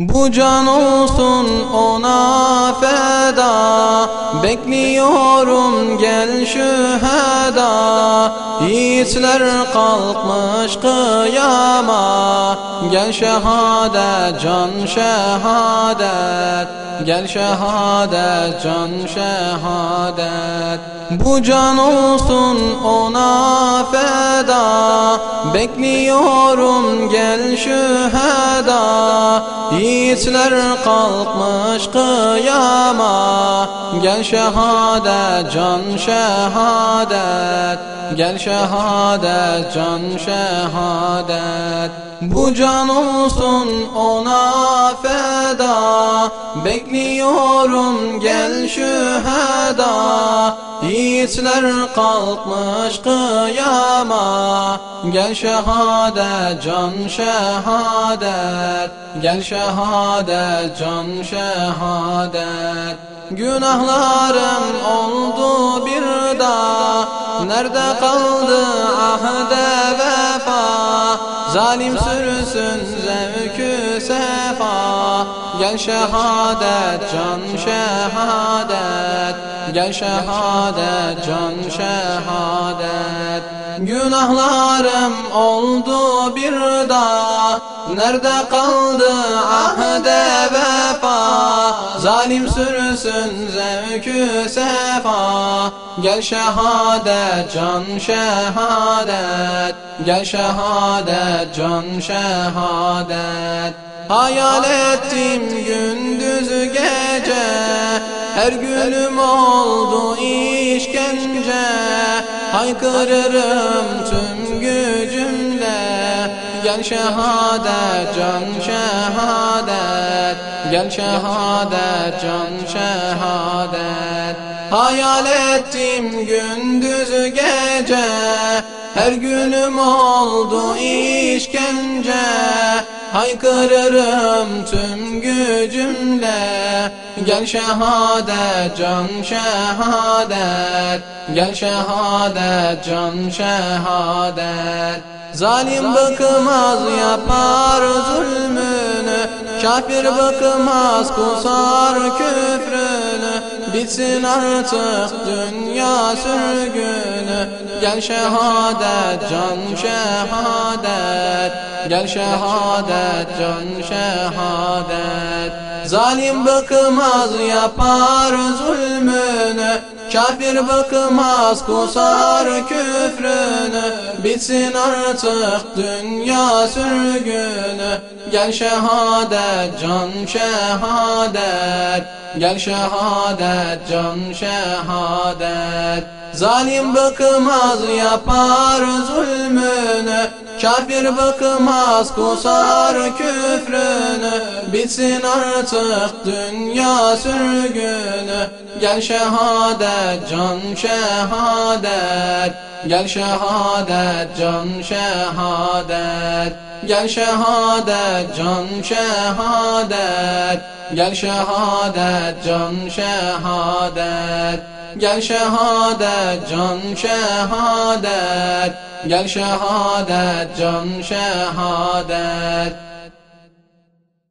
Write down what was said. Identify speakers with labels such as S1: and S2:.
S1: Bu can olsun ona feda. Bekliyorum gel şüheda Yiğitler kalkmış kıyama. Gel şehadet can şehadet Gel şehadet can şehadet Bu can olsun ona feda. Bekliyorum gel şüheda Yiğitler kalkmış kıyama. Gel şehadet can şehadet Gel şehadet can şehadet Bu can olsun ona feda Bekliyorum gel şüheda Yiğitler kalkmış kıyama. Gel şehadet can şehadet Gel şehadet can şehadet Günahlarım oldu bir daha Nerede kaldı ahde vefa? Zalim sürüsün zevkü sefa Gel şehadet can şehadet. Gel şehadet can şehadet. Günahlarım oldu bir daha Nerede kaldı ahde vefa? Zalim sürüsün zevkü sefa. Gel şehadet can şehadet. Gel şehadet can şehadet Hayal ettim gündüz gece Her günüm oldu işkence. Haykırırım tüm gücümle Gel şehadet can şehadet Gel şehadet can şehadet Hayal ettim gündüz gece Her günüm oldu işkence Haykırırım tüm gücümle. Gel şehadet can şehadet. Gel şehadet can şehadet. Zalim bıkmaz yapar zulmünü. Kafir bıkmaz kusar küfrünü Bitsin artık dünya sürgünü Gel şehadet can şehadet. Gel şehadet can şehadet. Zalim bıkmaz yapar zulmünü Kafir bıkmaz kusar küfrünü Bitsin artık dünya sürgünü Gel şehadet can şehadet. Gel şehadet can şehadet. Zalim bıkmaz yapar zulmünü Kafir bıkmaz kusar küfrünü Bitsin artık dünya sürgünü Gel şehadet can şehadet Gel şehadet can şehadet. Gel şehadet can şehadet Gel şehadet can şehadet. Gel şehadet can şehadet Gel şehadet can şehadet